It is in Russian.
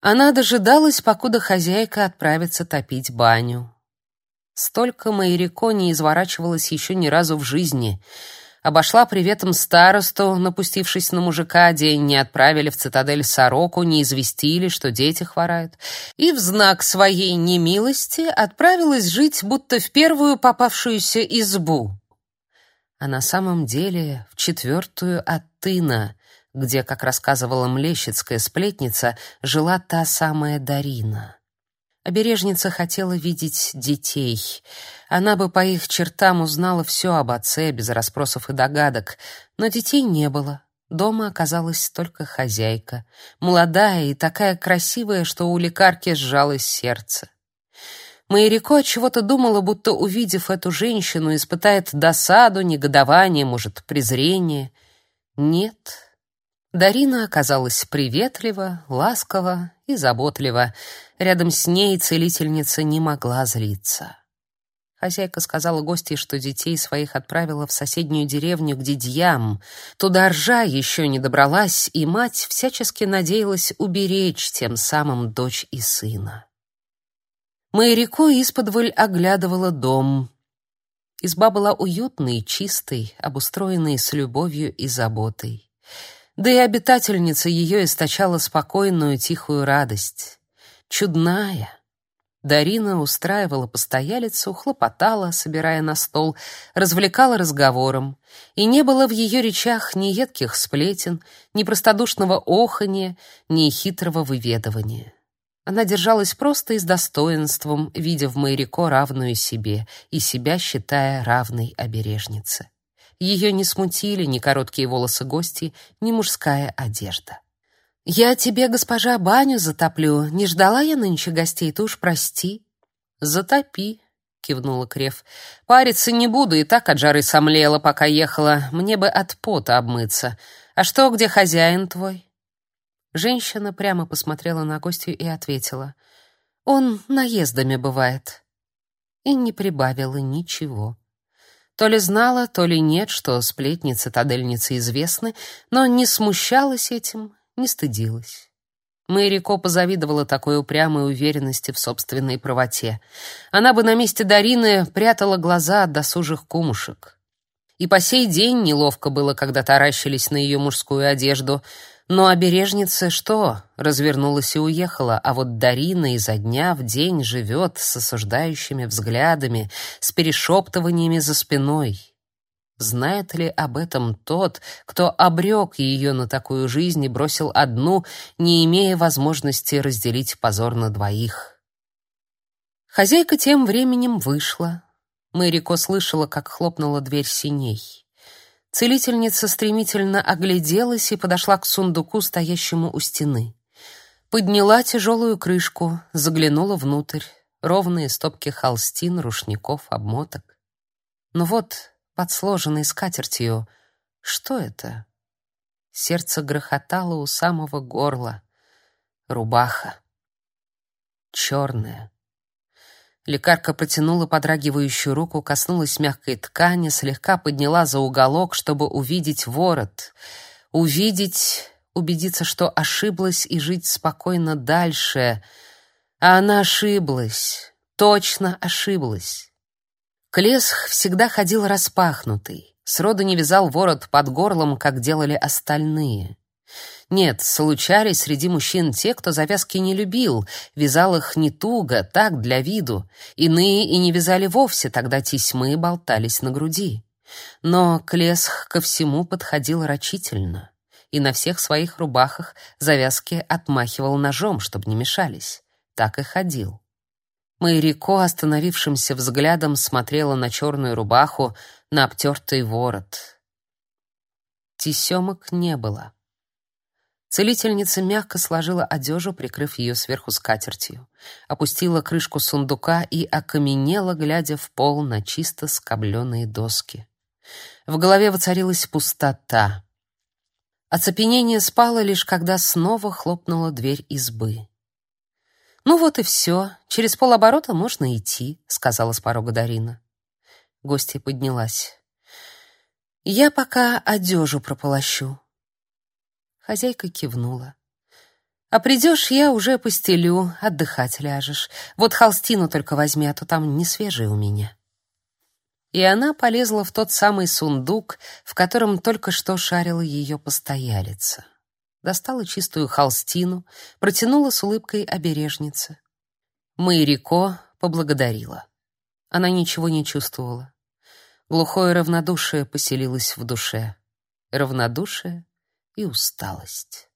Она дожидалась, покуда хозяйка отправится топить баню. Столько Майрико не изворачивалась еще ни разу в жизни. Обошла приветом старосту, напустившись на мужика, день не отправили в цитадель сороку, не известили, что дети хворают, и в знак своей немилости отправилась жить будто в первую попавшуюся избу. А на самом деле в четвертую от тына, где, как рассказывала млещицкая сплетница, жила та самая Дарина. Обережница хотела видеть детей. Она бы по их чертам узнала все об отце без расспросов и догадок, но детей не было. Дома оказалась только хозяйка, молодая и такая красивая, что у лекарки сжалось сердце. Майрико чего-то думала, будто увидев эту женщину, испытает досаду, негодование, может, презрение. Нет, Дарина оказалась приветлива, ласкова и заботлива. Рядом с ней целительница не могла злиться. Хозяйка сказала гостье, что детей своих отправила в соседнюю деревню к дядьям. Туда ржа еще не добралась, и мать всячески надеялась уберечь тем самым дочь и сына. Майрико исподволь оглядывала дом. Изба была уютной, чистой, обустроенной с любовью и заботой. Да и обитательница ее источала спокойную, тихую радость. Чудная. Дарина устраивала постоялицу, хлопотала, собирая на стол, развлекала разговором, и не было в ее речах ни едких сплетен, ни простодушного оханья, ни хитрого выведывания. Она держалась просто и с достоинством, видя в Майрико равную себе и себя считая равной обережнице. Ее не смутили ни короткие волосы гости, ни мужская одежда. «Я тебе, госпожа, баню затоплю. Не ждала я нынче гостей, ты уж прости». «Затопи», — кивнула Крев. «Париться не буду, и так от жары сомлела, пока ехала. Мне бы от пота обмыться. А что, где хозяин твой?» Женщина прямо посмотрела на гостью и ответила. «Он наездами бывает». И не прибавила ничего. То ли знала, то ли нет, что сплетницы-тадельницы известны, но не смущалась этим, не стыдилась. Мэрико позавидовала такой упрямой уверенности в собственной правоте. Она бы на месте Дарины прятала глаза от досужих кумушек. И по сей день неловко было, когда таращились на ее мужскую одежду — но обережница что? Развернулась и уехала, а вот Дарина изо дня в день живет с осуждающими взглядами, с перешептываниями за спиной. Знает ли об этом тот, кто обрек ее на такую жизнь и бросил одну, не имея возможности разделить позор на двоих? Хозяйка тем временем вышла. Мэрико слышала, как хлопнула дверь синей. Целительница стремительно огляделась и подошла к сундуку, стоящему у стены. Подняла тяжелую крышку, заглянула внутрь. Ровные стопки холстин, рушников, обмоток. Но вот, под сложенной скатертью, что это? Сердце грохотало у самого горла. Рубаха. Черная Лекарка протянула подрагивающую руку, коснулась мягкой ткани, слегка подняла за уголок, чтобы увидеть ворот. Увидеть, убедиться, что ошиблась и жить спокойно дальше. А она ошиблась, точно ошиблась. Клесх всегда ходил распахнутый, сроду не вязал ворот под горлом, как делали остальные. Нет, случались среди мужчин те, кто завязки не любил, вязал их не туго, так, для виду. Иные и не вязали вовсе, тогда тесьмы болтались на груди. Но Клесх ко всему подходил рачительно, и на всех своих рубахах завязки отмахивал ножом, чтобы не мешались. Так и ходил. Майрико остановившимся взглядом смотрела на черную рубаху, на обтертый ворот. Тесемок не было. Целительница мягко сложила одежду, прикрыв ее сверху скатертью, опустила крышку сундука и окаменела, глядя в пол на чисто скобленные доски. В голове воцарилась пустота. Оцепенение спало лишь когда снова хлопнула дверь избы. «Ну вот и все. Через полоборота можно идти», — сказала с порога Дарина. Гостья поднялась. «Я пока одежу прополощу», Хозяйка кивнула. А придешь, я уже постелю, отдыхать ляжешь. Вот холстину только возьми, а то там не свежая у меня. И она полезла в тот самый сундук, в котором только что шарила ее постоялица. Достала чистую холстину, протянула с улыбкой обережнице. Майрико поблагодарила. Она ничего не чувствовала. Глухое равнодушие поселилось в душе. Равнодушие и усталость.